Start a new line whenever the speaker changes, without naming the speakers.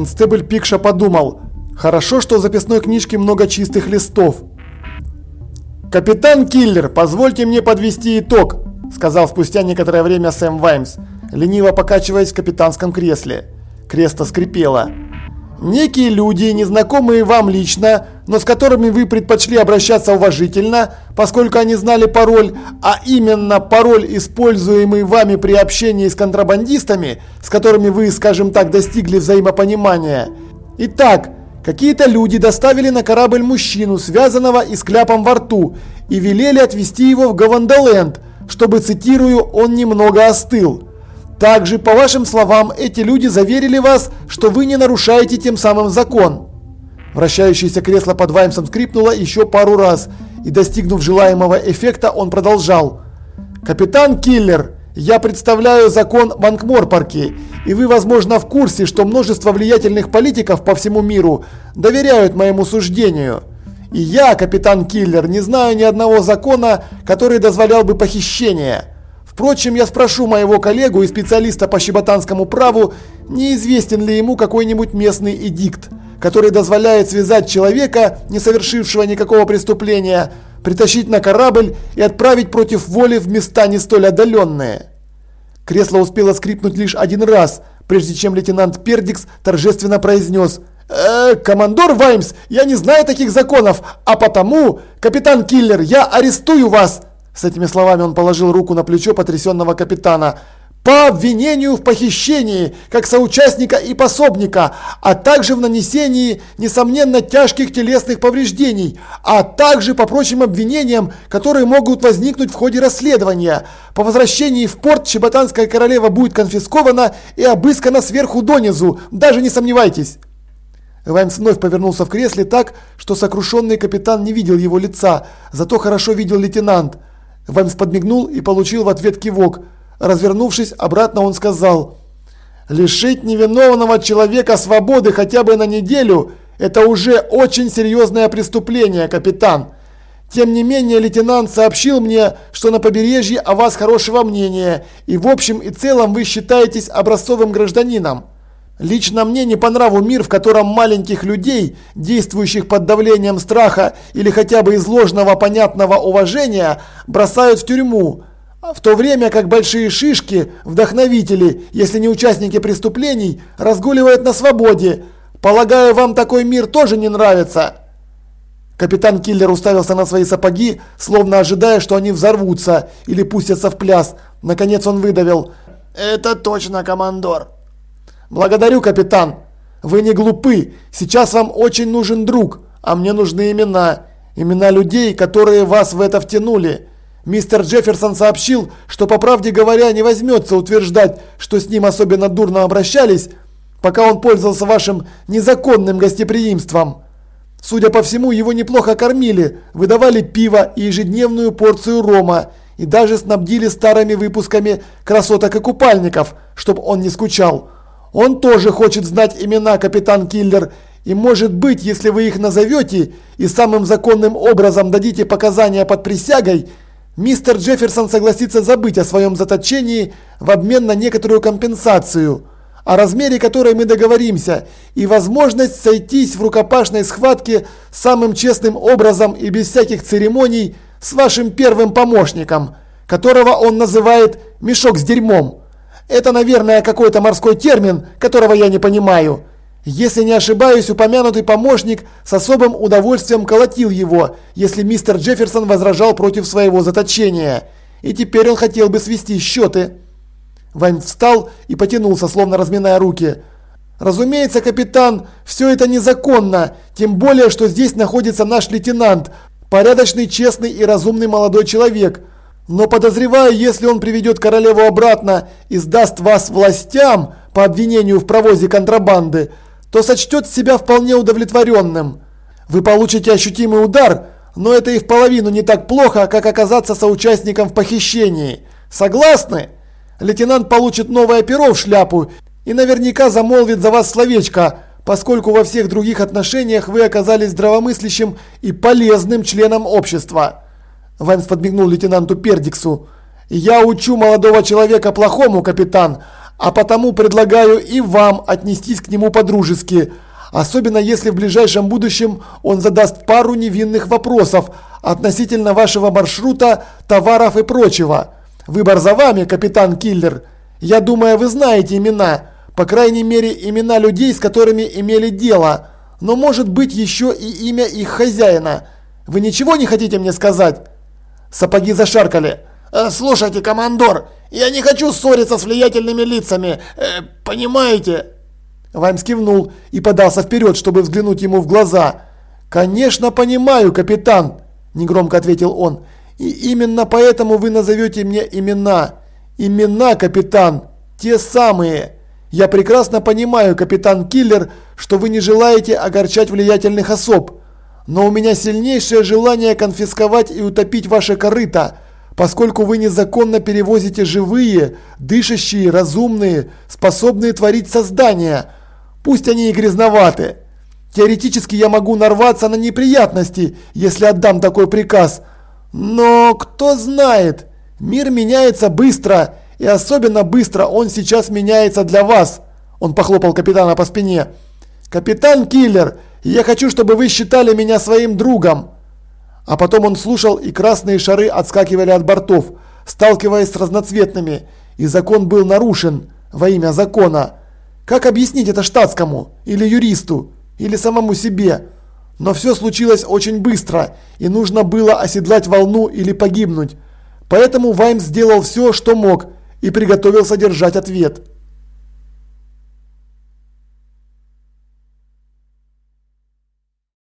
Констебль Пикша подумал, хорошо, что в записной книжке много чистых листов. «Капитан Киллер, позвольте мне подвести итог», – сказал спустя некоторое время Сэм Ваймс, лениво покачиваясь в капитанском кресле. Кресло скрипело. Некие люди, незнакомые вам лично, но с которыми вы предпочли обращаться уважительно, поскольку они знали пароль, а именно пароль, используемый вами при общении с контрабандистами, с которыми вы, скажем так, достигли взаимопонимания. Итак, какие-то люди доставили на корабль мужчину, связанного и с кляпом во рту, и велели отвезти его в Гавандаленд, чтобы, цитирую, он немного остыл. Также, по вашим словам, эти люди заверили вас, что вы не нарушаете тем самым закон. Вращающееся кресло под Ваймсом скрипнуло еще пару раз, и достигнув желаемого эффекта, он продолжал. «Капитан Киллер, я представляю закон Банкморпорки, и вы, возможно, в курсе, что множество влиятельных политиков по всему миру доверяют моему суждению. И я, капитан Киллер, не знаю ни одного закона, который дозволял бы похищение». Впрочем, я спрошу моего коллегу и специалиста по щеботанскому праву, неизвестен ли ему какой-нибудь местный эдикт, который дозволяет связать человека, не совершившего никакого преступления, притащить на корабль и отправить против воли в места не столь отдаленные. Кресло успело скрипнуть лишь один раз, прежде чем лейтенант Пердикс торжественно произнес «Э, «Командор Ваймс, я не знаю таких законов, а потому, капитан Киллер, я арестую вас!» С этими словами он положил руку на плечо потрясенного капитана. «По обвинению в похищении, как соучастника и пособника, а также в нанесении, несомненно, тяжких телесных повреждений, а также по прочим обвинениям, которые могут возникнуть в ходе расследования. По возвращении в порт Чеботанская королева будет конфискована и обыскана сверху донизу, даже не сомневайтесь». Ваймс вновь повернулся в кресле так, что сокрушенный капитан не видел его лица, зато хорошо видел лейтенант – Ваймс подмигнул и получил в ответ кивок. Развернувшись, обратно он сказал, «Лишить невиновного человека свободы хотя бы на неделю – это уже очень серьезное преступление, капитан. Тем не менее, лейтенант сообщил мне, что на побережье о вас хорошего мнения, и в общем и целом вы считаетесь образцовым гражданином. Лично мне не по нраву мир, в котором маленьких людей, действующих под давлением страха или хотя бы из ложного понятного уважения, бросают в тюрьму. В то время как большие шишки, вдохновители, если не участники преступлений, разгуливают на свободе. Полагаю, вам такой мир тоже не нравится. Капитан Киллер уставился на свои сапоги, словно ожидая, что они взорвутся или пустятся в пляс. Наконец он выдавил. «Это точно, командор». «Благодарю, капитан. Вы не глупы. Сейчас вам очень нужен друг, а мне нужны имена. Имена людей, которые вас в это втянули. Мистер Джефферсон сообщил, что по правде говоря не возьмется утверждать, что с ним особенно дурно обращались, пока он пользовался вашим незаконным гостеприимством. Судя по всему, его неплохо кормили, выдавали пиво и ежедневную порцию рома и даже снабдили старыми выпусками красоток и купальников, чтобы он не скучал. Он тоже хочет знать имена, капитан Киллер, и может быть, если вы их назовете и самым законным образом дадите показания под присягой, мистер Джефферсон согласится забыть о своем заточении в обмен на некоторую компенсацию, о размере которой мы договоримся, и возможность сойтись в рукопашной схватке самым честным образом и без всяких церемоний с вашим первым помощником, которого он называет «мешок с дерьмом». Это, наверное, какой-то морской термин, которого я не понимаю. Если не ошибаюсь, упомянутый помощник с особым удовольствием колотил его, если мистер Джефферсон возражал против своего заточения. И теперь он хотел бы свести счеты. Вайн встал и потянулся, словно разминая руки. «Разумеется, капитан, все это незаконно, тем более, что здесь находится наш лейтенант, порядочный, честный и разумный молодой человек, но подозреваю, если он приведет королеву обратно и сдаст вас властям по обвинению в провозе контрабанды, то сочтет себя вполне удовлетворенным. Вы получите ощутимый удар, но это и в половину не так плохо, как оказаться соучастником в похищении. Согласны? Лейтенант получит новое перо в шляпу и наверняка замолвит за вас словечко, поскольку во всех других отношениях вы оказались здравомыслящим и полезным членом общества. Ваймс подмигнул лейтенанту Пердиксу. «Я учу молодого человека плохому, капитан, А потому предлагаю и вам отнестись к нему по-дружески, особенно если в ближайшем будущем он задаст пару невинных вопросов относительно вашего маршрута, товаров и прочего. Выбор за вами, капитан Киллер. Я думаю, вы знаете имена, по крайней мере имена людей, с которыми имели дело, но может быть еще и имя их хозяина. Вы ничего не хотите мне сказать? Сапоги зашаркали.
Э, «Слушайте, командор, я не хочу ссориться с влиятельными лицами, э, понимаете?»
Ваймс кивнул и подался вперед, чтобы взглянуть ему в глаза. «Конечно понимаю, капитан», – негромко ответил он. «И именно поэтому вы назовете мне имена. Имена, капитан, те самые. Я прекрасно понимаю, капитан Киллер, что вы не желаете огорчать влиятельных особ. Но у меня сильнейшее желание конфисковать и утопить ваше корыто» поскольку вы незаконно перевозите живые, дышащие, разумные, способные творить создания. Пусть они и грязноваты. Теоретически я могу нарваться на неприятности, если отдам такой приказ. Но кто знает, мир меняется быстро, и особенно быстро он сейчас меняется для вас. Он похлопал капитана по спине. Капитан Киллер, я хочу, чтобы вы считали меня своим другом. А потом он слушал, и красные шары отскакивали от бортов, сталкиваясь с разноцветными, и закон был нарушен во имя закона. Как объяснить это штатскому, или юристу, или самому себе? Но все случилось очень быстро, и нужно было оседлать волну или погибнуть. Поэтому Ваймс сделал все, что мог, и приготовился держать ответ.